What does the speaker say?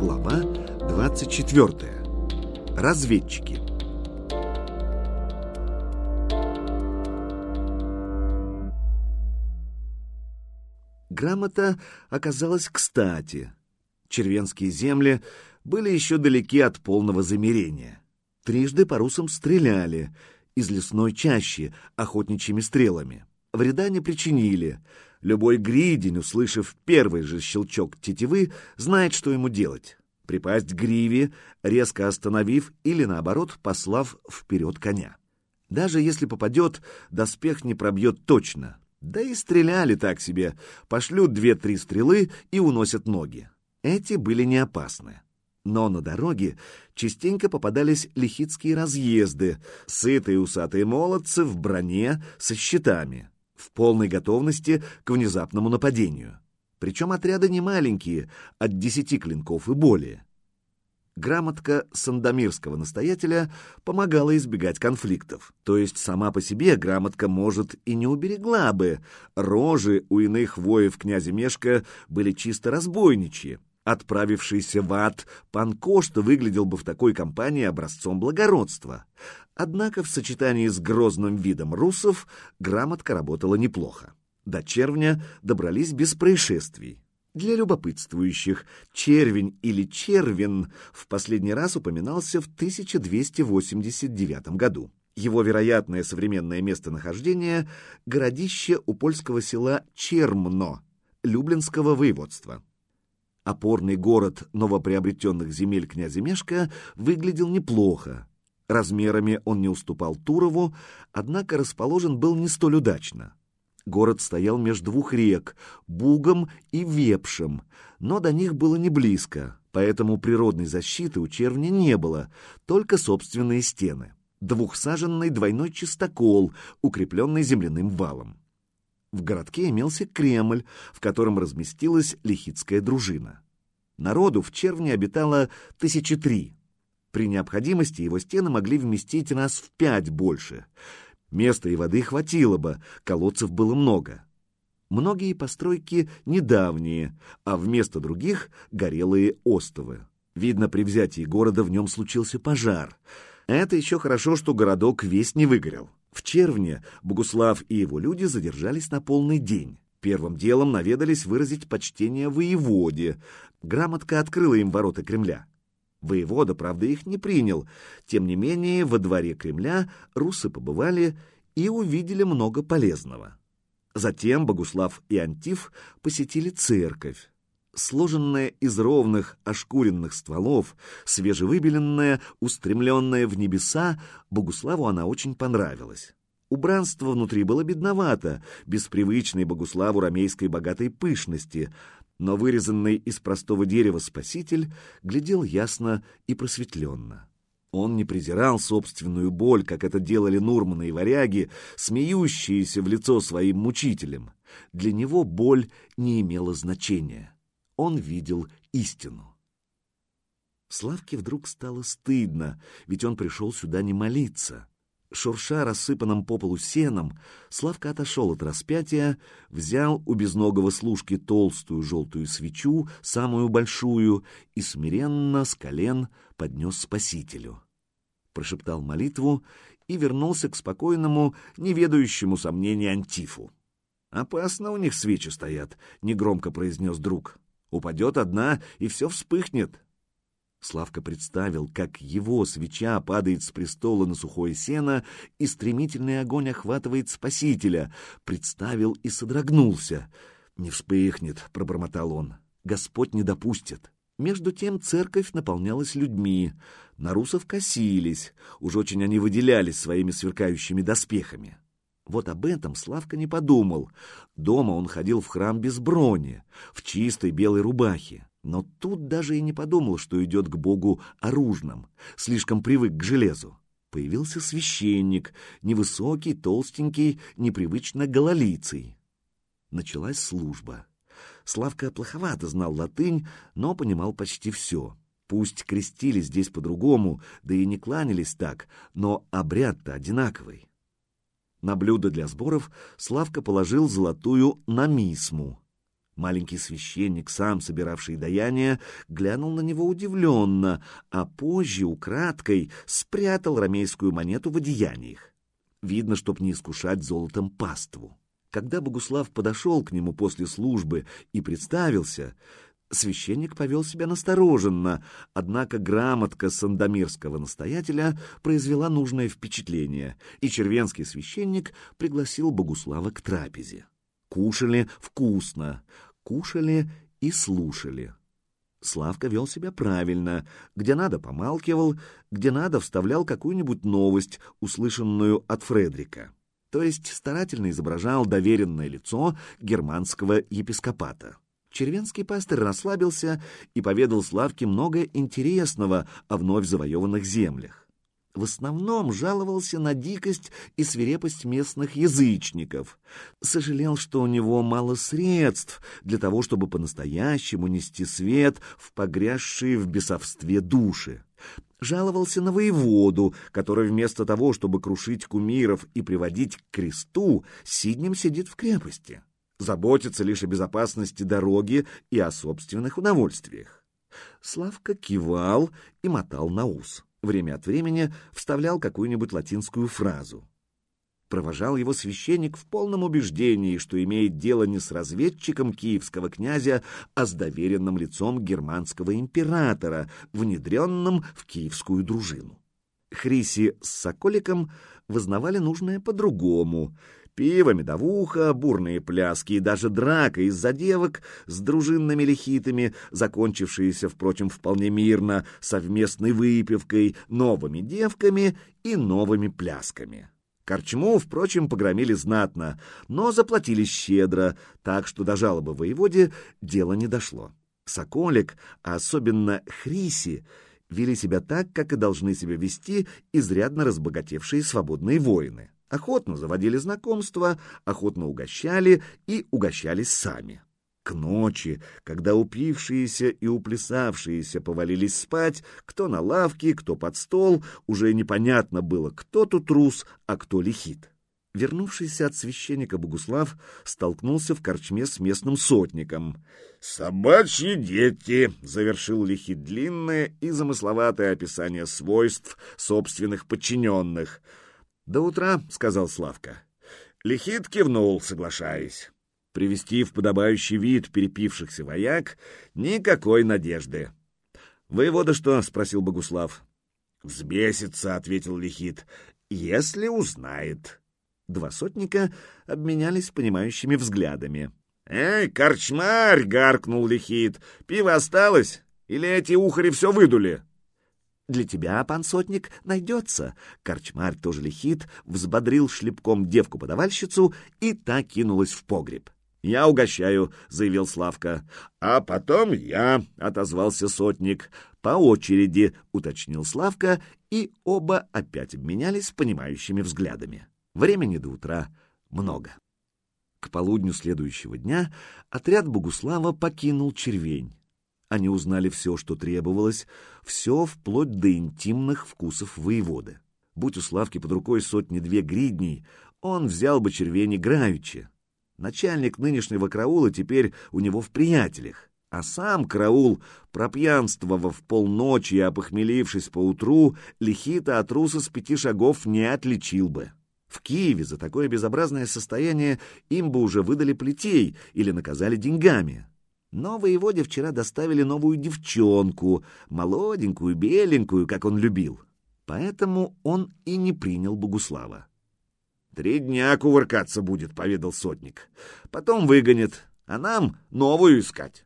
Глава 24. Разведчики. Грамота оказалась кстати. Червенские земли были еще далеки от полного замерения. Трижды по русам стреляли из лесной чащи охотничьими стрелами. Вреда не причинили. Любой гридень, услышав первый же щелчок тетивы, знает, что ему делать. Припасть к гриве, резко остановив или, наоборот, послав вперед коня. Даже если попадет, доспех не пробьет точно. Да и стреляли так себе. Пошлют две-три стрелы и уносят ноги. Эти были не опасны. Но на дороге частенько попадались лихитские разъезды, сытые усатые молодцы в броне со щитами, в полной готовности к внезапному нападению. Причем отряды не маленькие, от десяти клинков и более. Грамотка сандомирского настоятеля помогала избегать конфликтов. То есть сама по себе грамотка, может, и не уберегла бы. Рожи у иных воев князя Мешка были чисто разбойничьи. Отправившийся в ад пан Кошта выглядел бы в такой компании образцом благородства. Однако в сочетании с грозным видом русов грамотка работала неплохо. До червня добрались без происшествий. Для любопытствующих, червень или червин в последний раз упоминался в 1289 году. Его вероятное современное местонахождение – городище у польского села Чермно, Люблинского воеводства. Опорный город новоприобретенных земель князя Мешка выглядел неплохо. Размерами он не уступал Турову, однако расположен был не столь удачно. Город стоял между двух рек — Бугом и Вепшем, но до них было не близко, поэтому природной защиты у червня не было, только собственные стены. Двухсаженный двойной чистокол, укрепленный земляным валом. В городке имелся Кремль, в котором разместилась лихитская дружина. Народу в червне обитало тысячи три. При необходимости его стены могли вместить раз в пять больше. Места и воды хватило бы, колодцев было много. Многие постройки недавние, а вместо других — горелые остовы. Видно, при взятии города в нем случился пожар. Это еще хорошо, что городок весь не выгорел. В Червне Богуслав и его люди задержались на полный день. Первым делом наведались выразить почтение воеводе. Грамотка открыла им ворота Кремля. Воевода, правда, их не принял. Тем не менее, во дворе Кремля русы побывали и увидели много полезного. Затем Богуслав и Антиф посетили церковь сложенная из ровных ошкуренных стволов, свежевыбеленная, устремленная в небеса, Богуславу она очень понравилась. Убранство внутри было бедновато, без привычной Богуславу ромейской богатой пышности, но вырезанный из простого дерева спаситель глядел ясно и просветленно. Он не презирал собственную боль, как это делали Нурманы и варяги, смеющиеся в лицо своим мучителям. Для него боль не имела значения он видел истину. Славке вдруг стало стыдно, ведь он пришел сюда не молиться. Шурша рассыпанным по полу сеном, Славка отошел от распятия, взял у безногого служки толстую желтую свечу, самую большую, и смиренно с колен поднес Спасителю. Прошептал молитву и вернулся к спокойному, неведающему сомнения Антифу. «Опасно у них свечи стоят», — негромко произнес друг. Упадет одна, и все вспыхнет. Славка представил, как его свеча падает с престола на сухое сено, и стремительный огонь охватывает спасителя. Представил и содрогнулся. «Не вспыхнет», — пробормотал он. «Господь не допустит». Между тем церковь наполнялась людьми. На русов косились. Уж очень они выделялись своими сверкающими доспехами. Вот об этом Славка не подумал. Дома он ходил в храм без брони, в чистой белой рубахе. Но тут даже и не подумал, что идет к Богу оружным, слишком привык к железу. Появился священник, невысокий, толстенький, непривычно гололицый. Началась служба. Славка плоховато знал латынь, но понимал почти все. Пусть крестились здесь по-другому, да и не кланялись так, но обряд-то одинаковый. На блюдо для сборов Славка положил золотую намисму. Маленький священник, сам собиравший даяние, глянул на него удивленно, а позже украдкой спрятал ромейскую монету в одеяниях. Видно, чтоб не искушать золотом паству. Когда Богуслав подошел к нему после службы и представился, священник повел себя настороженно, однако грамотка сандомирского настоятеля произвела нужное впечатление, и червенский священник пригласил Богуслава к трапезе. Кушали вкусно, кушали и слушали. Славка вел себя правильно, где надо помалкивал, где надо вставлял какую-нибудь новость, услышанную от Фредрика. То есть старательно изображал доверенное лицо германского епископата. Червенский пастырь расслабился и поведал Славке много интересного о вновь завоеванных землях в основном жаловался на дикость и свирепость местных язычников. Сожалел, что у него мало средств для того, чтобы по-настоящему нести свет в погрязшие в бесовстве души. Жаловался на воеводу, который вместо того, чтобы крушить кумиров и приводить к кресту, сиднем сидит в крепости. Заботится лишь о безопасности дороги и о собственных удовольствиях. Славка кивал и мотал на ус время от времени вставлял какую-нибудь латинскую фразу. Провожал его священник в полном убеждении, что имеет дело не с разведчиком киевского князя, а с доверенным лицом германского императора, внедренным в киевскую дружину. Хриси с Соколиком вознавали нужное по-другому — Пиво, медовуха, бурные пляски и даже драка из-за девок с дружинными лихитами, закончившиеся, впрочем, вполне мирно, совместной выпивкой, новыми девками и новыми плясками. Корчму, впрочем, погромили знатно, но заплатили щедро, так что до жалобы воеводе дело не дошло. Соколик, а особенно Хриси, вели себя так, как и должны себя вести изрядно разбогатевшие свободные воины охотно заводили знакомства, охотно угощали и угощались сами. К ночи, когда упившиеся и уплясавшиеся повалились спать, кто на лавке, кто под стол, уже непонятно было, кто тут трус, а кто лихит. Вернувшийся от священника Богуслав столкнулся в корчме с местным сотником. «Собачьи дети!» — завершил лихит длинное и замысловатое описание свойств собственных подчиненных — «До утра», — сказал Славка. Лихит кивнул, соглашаясь. Привести в подобающий вид перепившихся вояк никакой надежды. «Воевода что?» — спросил Богуслав. «Взбесится», — ответил Лихит, — «если узнает». Два сотника обменялись понимающими взглядами. «Эй, корчмарь!» — гаркнул Лихит. «Пиво осталось? Или эти ухари все выдули?» Для тебя, пан сотник, найдется. Корчмарь тоже лихит, взбодрил шлепком девку-подавальщицу и та кинулась в погреб. «Я угощаю», — заявил Славка. «А потом я», — отозвался сотник. «По очереди», — уточнил Славка, и оба опять обменялись понимающими взглядами. Времени до утра много. К полудню следующего дня отряд Богуслава покинул червень. Они узнали все, что требовалось, все вплоть до интимных вкусов воеводы. Будь у Славки под рукой сотни-две гридней, он взял бы червень играючи. Начальник нынешнего караула теперь у него в приятелях, а сам караул, пропьянствовав полночи и опохмелившись поутру, лихита от руса с пяти шагов не отличил бы. В Киеве за такое безобразное состояние им бы уже выдали плетей или наказали деньгами. Но воеводе вчера доставили новую девчонку, молоденькую, беленькую, как он любил. Поэтому он и не принял Богуслава. «Три дня кувыркаться будет», — поведал сотник. «Потом выгонит, а нам новую искать».